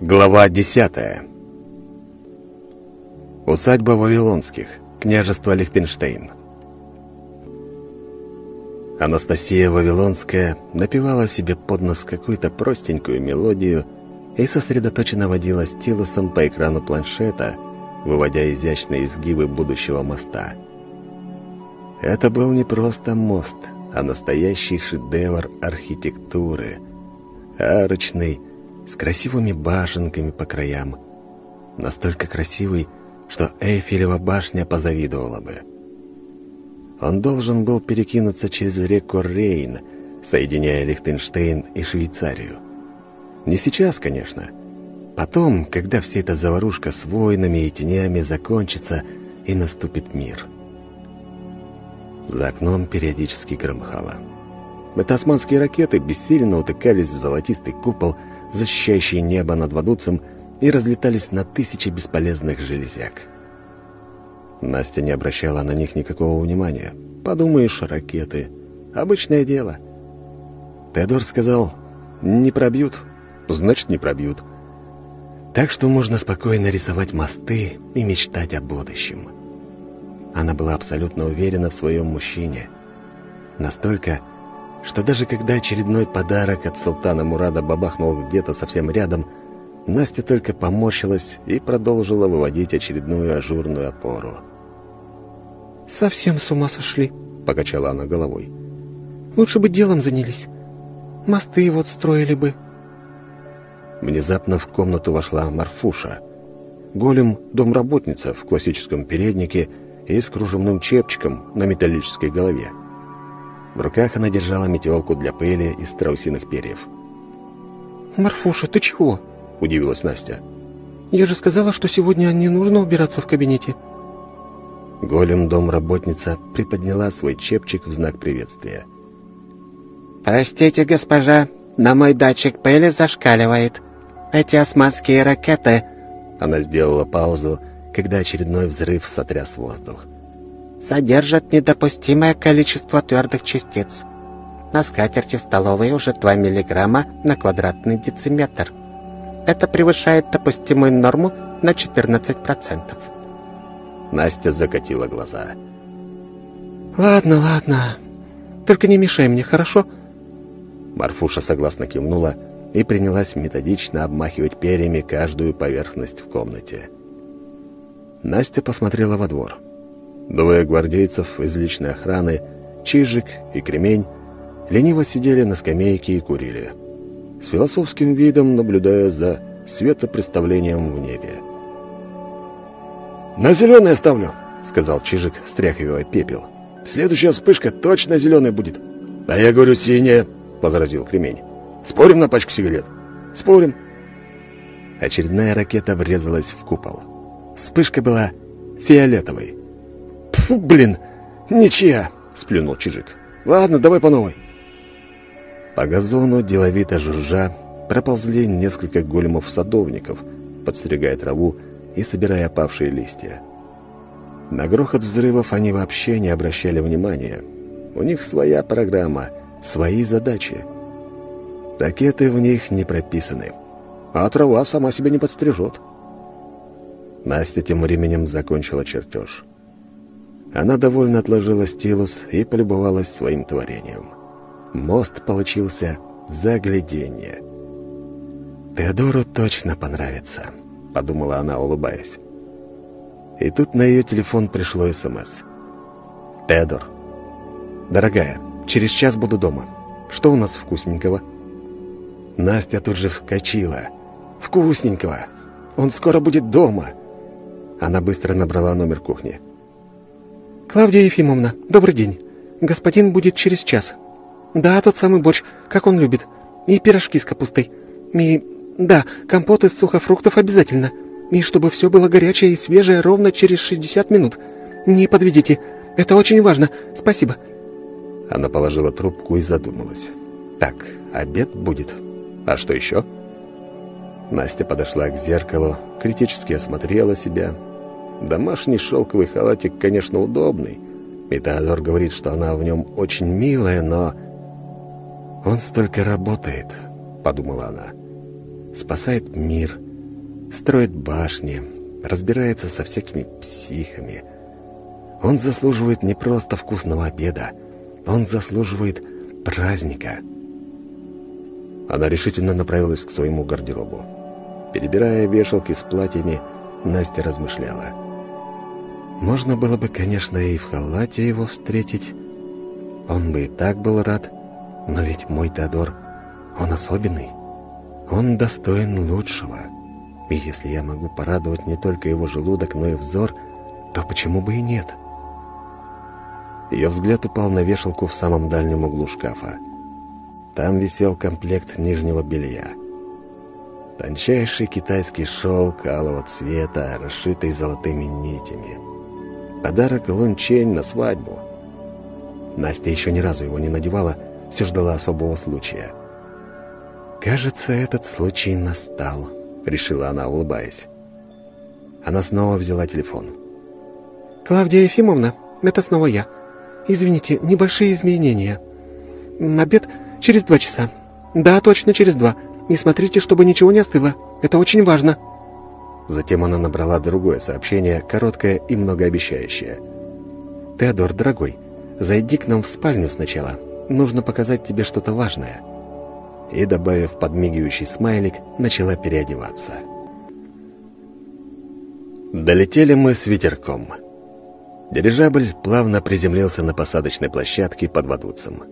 Глава десятая Усадьба Вавилонских, княжество Лихтенштейн Анастасия Вавилонская напевала себе под нос какую-то простенькую мелодию и сосредоточенно водила стилусом по экрану планшета, выводя изящные изгибы будущего моста. Это был не просто мост, а настоящий шедевр архитектуры. Арочный, с красивыми башенками по краям. Настолько красивый, что Эйфелева башня позавидовала бы. Он должен был перекинуться через реку Рейн, соединяя Лихтенштейн и Швейцарию. Не сейчас, конечно. Потом, когда вся эта заварушка с войнами и тенями закончится, и наступит мир. За окном периодически громыхало. Метасманские ракеты бессильно утыкались в золотистый купол, защищающий небо над Вадуцем, и разлетались на тысячи бесполезных железяк. Настя не обращала на них никакого внимания. Подумаешь, ракеты. Обычное дело. Теодор сказал, не пробьют, значит, не пробьют. Так что можно спокойно рисовать мосты и мечтать о будущем. Она была абсолютно уверена в своем мужчине. Настолько, что даже когда очередной подарок от султана Мурада бабахнул где-то совсем рядом, Настя только поморщилась и продолжила выводить очередную ажурную опору. «Совсем с ума сошли», — покачала она головой. «Лучше бы делом занялись. Мосты вот строили бы». Внезапно в комнату вошла Марфуша. Голем — домработница в классическом переднике и с кружевным чепчиком на металлической голове. В руках она держала метелку для пыли из страусиных перьев. «Марфуша, ты чего?» — удивилась Настя. «Я же сказала, что сегодня не нужно убираться в кабинете». Голем-домработница приподняла свой чепчик в знак приветствия. «Простите, госпожа, на мой датчик пыли зашкаливает. Эти османские ракеты...» Она сделала паузу, когда очередной взрыв сотряс воздух содержат недопустимое количество твердых частиц. На скатерти в столовой уже 2 мг на квадратный дециметр. Это превышает допустимую норму на 14%. Настя закатила глаза. «Ладно, ладно. Только не мешай мне, хорошо?» Марфуша согласно кивнула и принялась методично обмахивать перьями каждую поверхность в комнате. Настя посмотрела во двор. Двое гвардейцев из личной охраны, Чижик и Кремень, лениво сидели на скамейке и курили, с философским видом наблюдая за светопредставлением в небе. «На зеленый оставлю», — сказал Чижик, стряхивая пепел. «Следующая вспышка точно зеленой будет». «А я говорю, синяя», — возразил Кремень. «Спорим на пачку сигарет?» «Спорим». Очередная ракета врезалась в купол. Вспышка была фиолетовой. «Фу, блин! Ничья!» — сплюнул Чижик. «Ладно, давай по новой». По газону, деловито жужжа, проползли несколько големов-садовников, подстригая траву и собирая опавшие листья. На грохот взрывов они вообще не обращали внимания. У них своя программа, свои задачи. Ракеты в них не прописаны, а трава сама себя не подстрижет. Настя тем временем закончила чертеж. Она довольно отложила стилус и полюбовалась своим творением. Мост получился загляденье. «Теодору точно понравится», — подумала она, улыбаясь. И тут на ее телефон пришло СМС. «Теодор, дорогая, через час буду дома. Что у нас вкусненького?» Настя тут же вскочила. «Вкусненького! Он скоро будет дома!» Она быстро набрала номер кухни. «Клавдия Ефимовна, добрый день. Господин будет через час. Да, тот самый борщ, как он любит. И пирожки с капустой. И... да, компот из сухофруктов обязательно. И чтобы все было горячее и свежее ровно через 60 минут. Не подведите. Это очень важно. Спасибо». Она положила трубку и задумалась. «Так, обед будет. А что еще?» Настя подошла к зеркалу, критически осмотрела себя Домашний шелковый халатик, конечно, удобный. И говорит, что она в нем очень милая, но... «Он столько работает», — подумала она. спасает мир, строит башни, разбирается со всякими психами. Он заслуживает не просто вкусного обеда, он заслуживает праздника. Она решительно направилась к своему гардеробу. Перебирая вешалки с платьями, Настя размышляла. Можно было бы, конечно, и в халате его встретить. Он бы и так был рад. Но ведь мой Теодор, он особенный. Он достоин лучшего. И если я могу порадовать не только его желудок, но и взор, то почему бы и нет? Ее взгляд упал на вешалку в самом дальнем углу шкафа. Там висел комплект нижнего белья. Тончайший китайский шелк алого цвета, расшитый золотыми нитями. Подарок Лунчень на свадьбу. Настя еще ни разу его не надевала, все ждала особого случая. «Кажется, этот случай настал», — решила она, улыбаясь. Она снова взяла телефон. «Клавдия Ефимовна, это снова я. Извините, небольшие изменения. Обед через два часа. Да, точно через два. Не смотрите, чтобы ничего не остыло. Это очень важно». Затем она набрала другое сообщение, короткое и многообещающее. «Теодор, дорогой, зайди к нам в спальню сначала. Нужно показать тебе что-то важное». И, добавив подмигивающий смайлик, начала переодеваться. Долетели мы с ветерком. Дирижабль плавно приземлился на посадочной площадке под Вадуцем.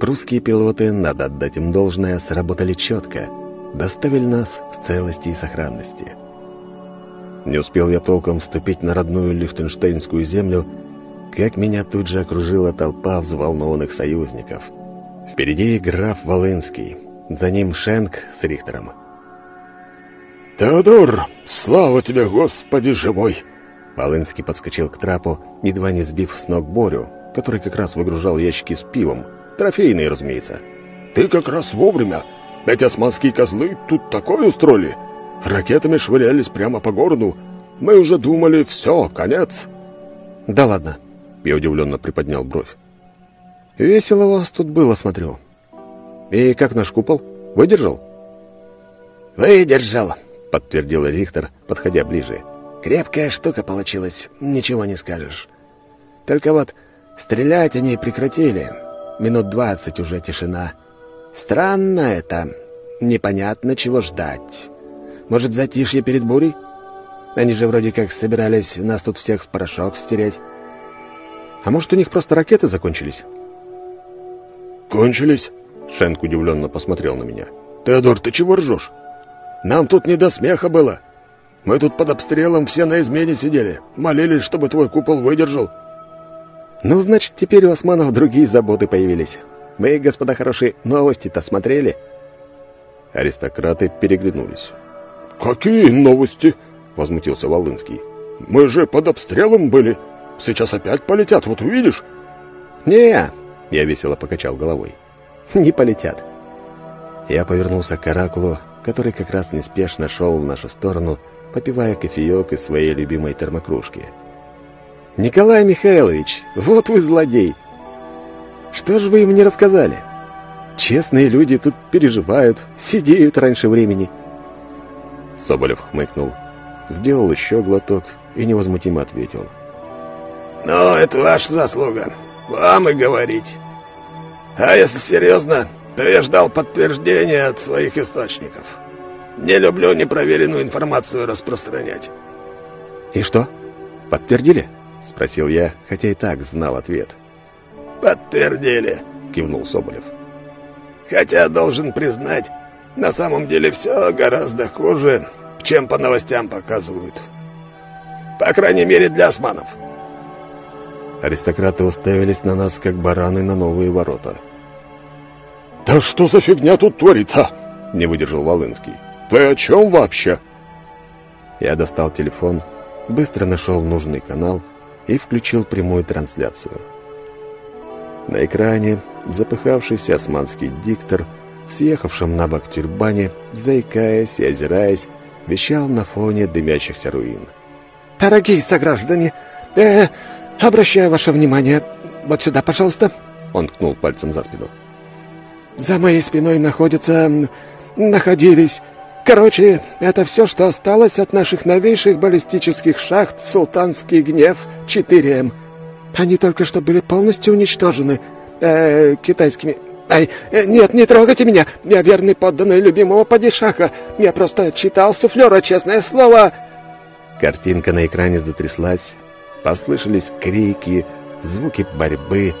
Прусские пилоты, надо отдать им должное, сработали четко, доставили нас в целости и сохранности. Не успел я толком ступить на родную лихтенштейнскую землю, как меня тут же окружила толпа взволнованных союзников. Впереди граф Волынский, за ним Шенк с Рихтером. «Теодор, слава тебе, Господи, живой!» Волынский подскочил к трапу, едва не сбив с ног Борю, который как раз выгружал ящики с пивом, трофейные, разумеется. «Ты как раз вовремя! Эти османские козлы тут такое устроили!» Ракетами швырялись прямо по городу. Мы уже думали, все, конец. Да ладно. Я удивленно приподнял бровь. Весело у вас тут было, смотрю. И как наш купол? Выдержал? Выдержал, подтвердил Рихтер, подходя ближе. Крепкая штука получилась, ничего не скажешь. Только вот стрелять они прекратили. Минут двадцать уже тишина. Странно это. Непонятно, чего ждать. Может, затишье перед бурей? Они же вроде как собирались нас тут всех в порошок стереть. А может, у них просто ракеты закончились? Кончились? Шенк удивленно посмотрел на меня. Теодор, ты чего ржешь? Нам тут не до смеха было. Мы тут под обстрелом все на измене сидели. Молились, чтобы твой купол выдержал. Ну, значит, теперь у османов другие заботы появились. Мы, господа хорошие, новости-то смотрели. Аристократы переглянулись. «Какие новости?» — возмутился Волынский. «Мы же под обстрелом были. Сейчас опять полетят, вот увидишь». «Не!» — я весело покачал головой. «Не полетят». Я повернулся к Оракулу, который как раз неспешно шел в нашу сторону, попивая кофеек из своей любимой термокружки. «Николай Михайлович, вот вы злодей! Что же вы им не рассказали? Честные люди тут переживают, сидеют раньше времени». Соболев хмыкнул, сделал еще глоток и невозмутимо ответил. «Ну, это ваша заслуга. Вам и говорить. А если серьезно, то я ждал подтверждения от своих источников. Не люблю непроверенную информацию распространять». «И что? Подтвердили?» — спросил я, хотя и так знал ответ. «Подтвердили», — кивнул Соболев. «Хотя, должен признать, на самом деле все гораздо хуже, чем по новостям показывают. По крайней мере, для османов. Аристократы уставились на нас, как бараны на новые ворота. «Да что за фигня тут творится?» — не выдержал Волынский. «Ты о чем вообще?» Я достал телефон, быстро нашел нужный канал и включил прямую трансляцию. На экране запыхавшийся османский диктор — съехавшем на бок тюрбане, заикаясь и озираясь, вещал на фоне дымящихся руин. «Дорогие сограждане, э, обращаю ваше внимание, вот сюда, пожалуйста!» Он ткнул пальцем за спину. «За моей спиной находятся... находились Короче, это все, что осталось от наших новейших баллистических шахт «Султанский гнев 4М». Они только что были полностью уничтожены э, китайскими... Ай, э, нет, не трогайте меня! Я верный подданный любимого падишаха. Я просто читал суфлера, честное слово!» Картинка на экране затряслась, послышались крики, звуки борьбы,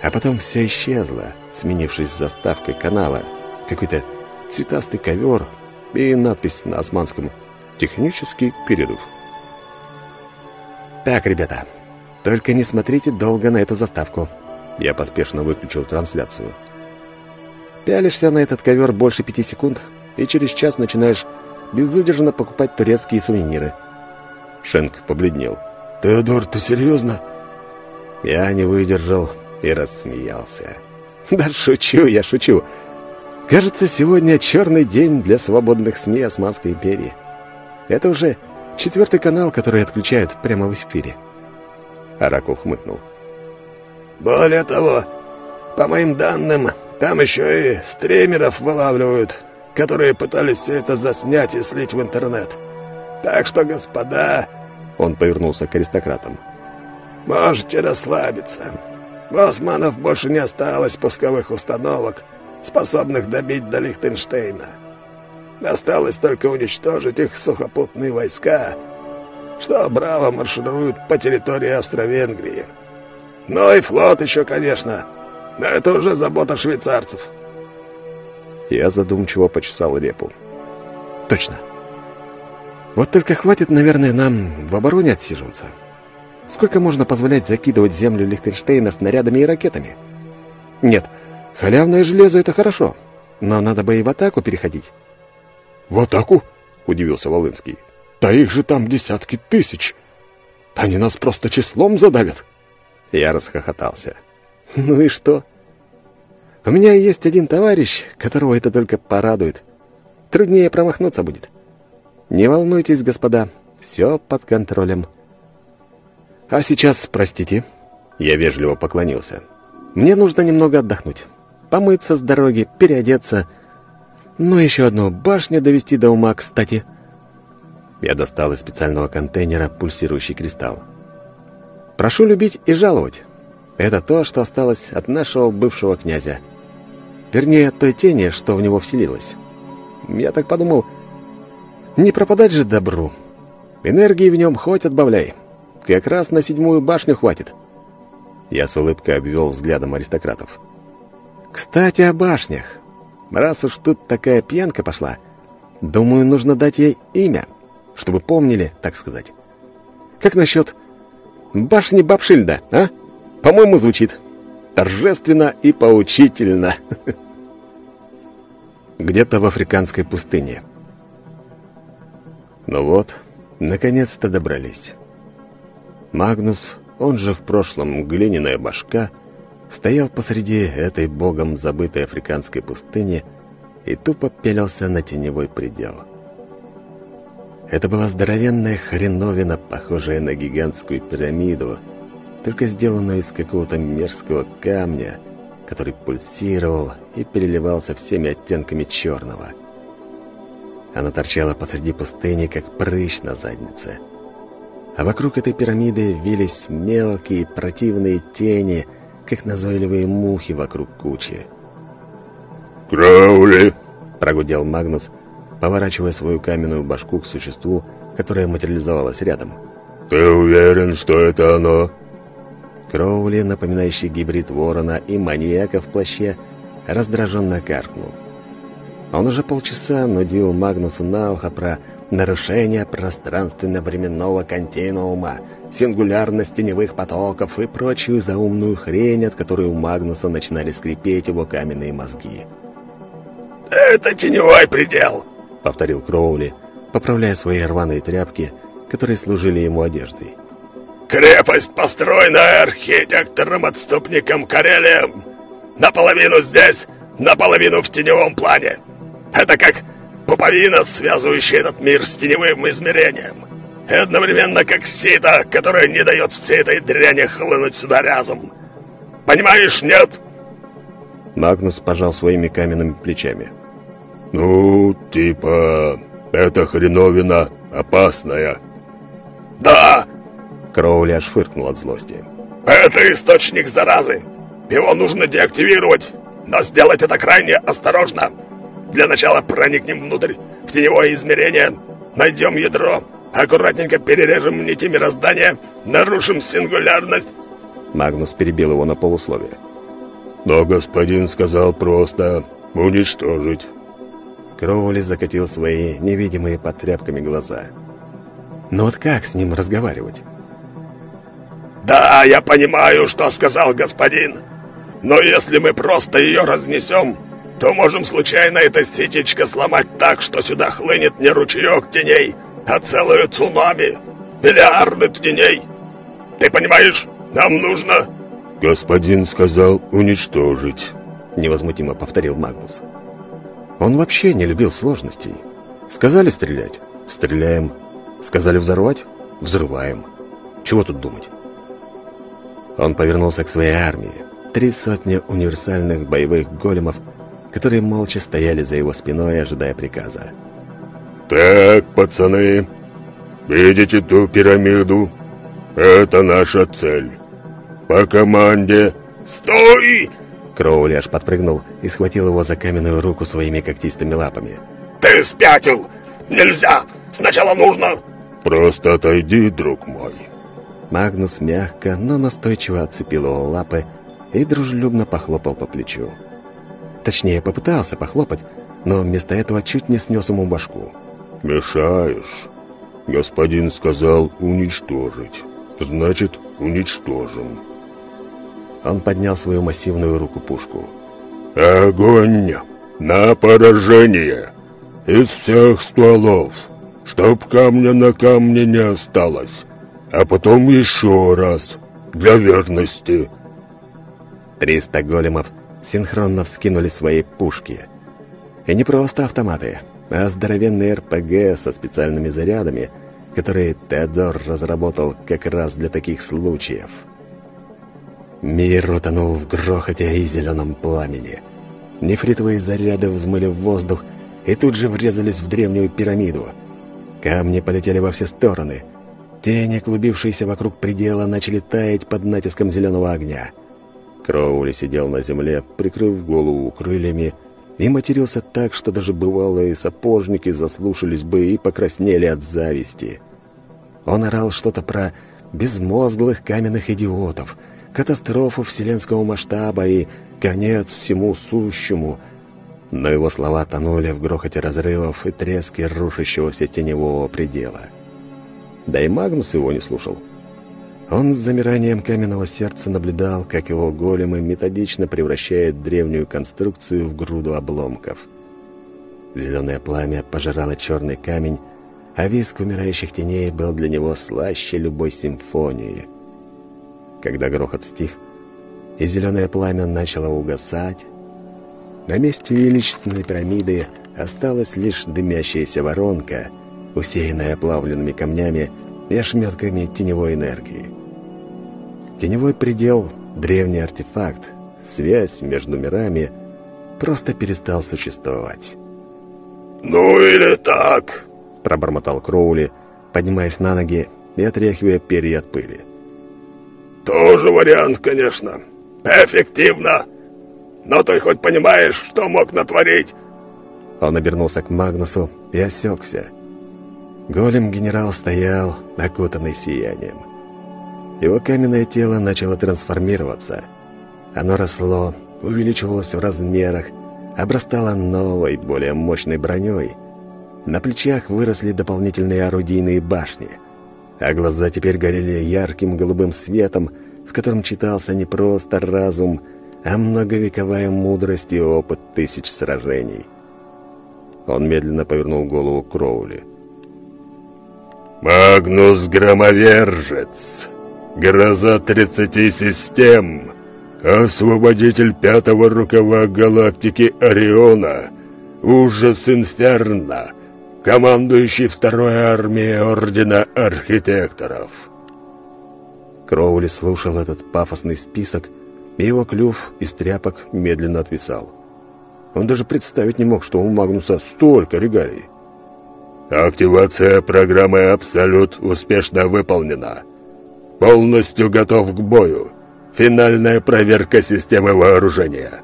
а потом все исчезло, сменившись заставкой канала. Какой-то цветастый ковер и надпись на османском «Технический перерыв». «Так, ребята, только не смотрите долго на эту заставку». Я поспешно выключил трансляцию. Пялишься на этот ковер больше пяти секунд, и через час начинаешь безудержно покупать турецкие сувениры. Шенк побледнел. «Теодор, ты серьезно?» Я не выдержал и рассмеялся. «Да шучу я, шучу. Кажется, сегодня черный день для свободных СМИ Османской империи. Это уже четвертый канал, который отключают прямо в эфире». Оракул хмыкнул. «Более того, по моим данным, там еще и стримеров вылавливают, которые пытались все это заснять и слить в интернет. Так что, господа...» Он повернулся к аристократам. «Можете расслабиться. У османов больше не осталось пусковых установок, способных добить до Лихтенштейна. Осталось только уничтожить их сухопутные войска, что браво маршируют по территории Австро-Венгрии. Ну и флот еще, конечно, но это уже забота швейцарцев». Я задумчиво почесал репу. «Точно. Вот только хватит, наверное, нам в обороне отсиживаться. Сколько можно позволять закидывать землю Лихтенштейна снарядами и ракетами? Нет, халявное железо — это хорошо, но надо бы и в атаку переходить». «В атаку?» — удивился Волынский. «Да их же там десятки тысяч! Они нас просто числом задавят!» Я расхохотался. «Ну и что? У меня есть один товарищ, которого это только порадует. Труднее промахнуться будет. Не волнуйтесь, господа, все под контролем». «А сейчас, простите...» Я вежливо поклонился. «Мне нужно немного отдохнуть. Помыться с дороги, переодеться. Ну, еще одну башню довести до ума, кстати». Я достал из специального контейнера пульсирующий кристалл. «Прошу любить и жаловать. Это то, что осталось от нашего бывшего князя. Вернее, от той тени, что в него вселилась. Я так подумал, не пропадать же добру. Энергии в нем хоть отбавляй. Как раз на седьмую башню хватит. Я с улыбкой обвел взглядом аристократов. Кстати, о башнях. Раз уж тут такая пьянка пошла, думаю, нужно дать ей имя, чтобы помнили, так сказать. Как насчет башни Бабшильда, а? По-моему, звучит торжественно и поучительно. Где-то в африканской пустыне. Ну вот, наконец-то добрались. Магнус, он же в прошлом глиняная башка, стоял посреди этой богом забытой африканской пустыни и тупо пялился на теневой предел. Это была здоровенная хреновина, похожая на гигантскую пирамиду, только сделанную из какого-то мерзкого камня, который пульсировал и переливался всеми оттенками черного. Она торчала посреди пустыни, как прыщ на заднице — а вокруг этой пирамиды вились мелкие противные тени, как назойливые мухи вокруг кучи. «Краули!» — прогудел Магнус, поворачивая свою каменную башку к существу, которое материализовалось рядом. «Ты уверен, что это оно?» Кроули, напоминающий гибрид ворона и маньяка в плаще, раздраженно каркнул. Он уже полчаса нудил Магнусу на ухо про нарушение пространственно-временного континуума, сингулярность теневых потоков и прочую заумную хрень, от которой у Магнуса начинали скрипеть его каменные мозги. «Это теневой предел!» — повторил Кроули, поправляя свои рваные тряпки, которые служили ему одеждой. «Крепость, построенная архитектором-отступником Карелием, наполовину здесь, наполовину в теневом плане. Это как пуповина, связывающая этот мир с теневым измерением. И одновременно как сито, которое не дает всей этой дряни хлынуть сюда разом. Понимаешь, нет?» Магнус пожал своими каменными плечами. «Ну, типа, эта хреновина опасная». «Да!» Кроули аж фыркнул от злости. «Это источник заразы. Его нужно деактивировать, но сделать это крайне осторожно. Для начала проникнем внутрь, в теневое измерение, найдем ядро, аккуратненько перережем нити мироздания, нарушим сингулярность». Магнус перебил его на полусловие. «Но господин сказал просто уничтожить». Кроули закатил свои невидимые под тряпками глаза. «Но вот как с ним разговаривать?» «Да, я понимаю, что сказал господин. Но если мы просто ее разнесем, то можем случайно это сетечко сломать так, что сюда хлынет не ручеек теней, а целое цунами. Миллиарды теней. Ты понимаешь, нам нужно...» «Господин сказал уничтожить», — невозмутимо повторил Магнус. Он вообще не любил сложностей. Сказали стрелять? Стреляем. Сказали взорвать? Взрываем. Чего тут думать? Он повернулся к своей армии. Три сотни универсальных боевых големов, которые молча стояли за его спиной, ожидая приказа. «Так, пацаны, видите ту пирамиду? Это наша цель. По команде «Стой!» Кроули аж подпрыгнул и схватил его за каменную руку своими когтистыми лапами. «Ты спятил! Нельзя! Сначала нужно...» «Просто отойди, друг мой!» Магнус мягко, но настойчиво отцепил его лапы и дружелюбно похлопал по плечу. Точнее, попытался похлопать, но вместо этого чуть не снес ему башку. «Мешаешь. Господин сказал уничтожить. Значит, уничтожим». Он поднял свою массивную руку-пушку. «Огонь! На поражение! Из всех стволов! Чтоб камня на камне не осталось! А потом еще раз! Для верности!» Триста големов синхронно вскинули свои пушки. И не просто автоматы, а здоровенные РПГ со специальными зарядами, которые Теодор разработал как раз для таких случаев. Мир утонул в грохоте и зеленом пламени. Нефритовые заряды взмыли в воздух и тут же врезались в древнюю пирамиду. Камни полетели во все стороны. Тени, клубившиеся вокруг предела, начали таять под натиском зеленого огня. Кроули сидел на земле, прикрыв голову крыльями, и матерился так, что даже бывалые сапожники заслушались бы и покраснели от зависти. Он орал что-то про безмозглых каменных идиотов — катастрофу вселенского масштаба и конец всему сущему. Но его слова тонули в грохоте разрывов и треске рушащегося теневого предела. Да и Магнус его не слушал. Он с замиранием каменного сердца наблюдал, как его големы методично превращают древнюю конструкцию в груду обломков. Зеленое пламя пожирало черный камень, а виск умирающих теней был для него слаще любой симфонии — когда грохот стих, и зеленое пламя начало угасать, на месте величественной пирамиды осталась лишь дымящаяся воронка, усеянная плавленными камнями и ошметками теневой энергии. Теневой предел — древний артефакт, связь между мирами просто перестал существовать. «Ну или так!» — пробормотал Кроули, поднимаясь на ноги и отряхивая перья от пыли. Тоже вариант, конечно. Эффективно. Но ты хоть понимаешь, что мог натворить?» Он обернулся к Магнусу и осекся. Голем-генерал стоял, окутанный сиянием. Его каменное тело начало трансформироваться. Оно росло, увеличивалось в размерах, обрастало новой, более мощной броней. На плечах выросли дополнительные орудийные башни — а глаза теперь горели ярким голубым светом, в котором читался не просто разум, а многовековая мудрость и опыт тысяч сражений. Он медленно повернул голову Кроули. «Магнус Громовержец, гроза тридцати систем, освободитель пятого рукава галактики Ориона, ужас Инферно, командующий второй армией Ордена Архитекторов». Кроули слушал этот пафосный список, и его клюв из тряпок медленно отвисал. Он даже представить не мог, что у Магнуса столько регалий. «Активация программы «Абсолют» успешно выполнена. Полностью готов к бою. Финальная проверка системы вооружения».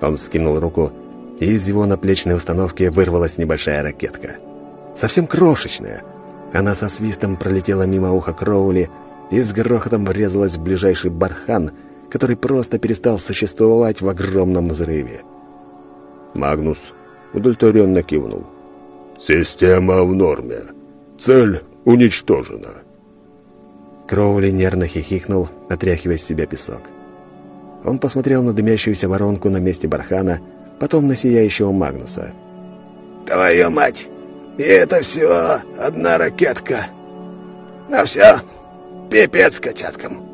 Он скинул руку, и из его наплечной установки вырвалась небольшая ракетка. Совсем крошечная. Она со свистом пролетела мимо уха Кроули и с грохотом врезалась в ближайший бархан, который просто перестал существовать в огромном взрыве. Магнус удовлетворенно кивнул. «Система в норме. Цель уничтожена». Кроули нервно хихикнул, отряхивая с себя песок. Он посмотрел на дымящуюся воронку на месте бархана, потом на сияющего Магнуса. «Твою мать! И это все одна ракетка! Ну все, пипец котяткам!»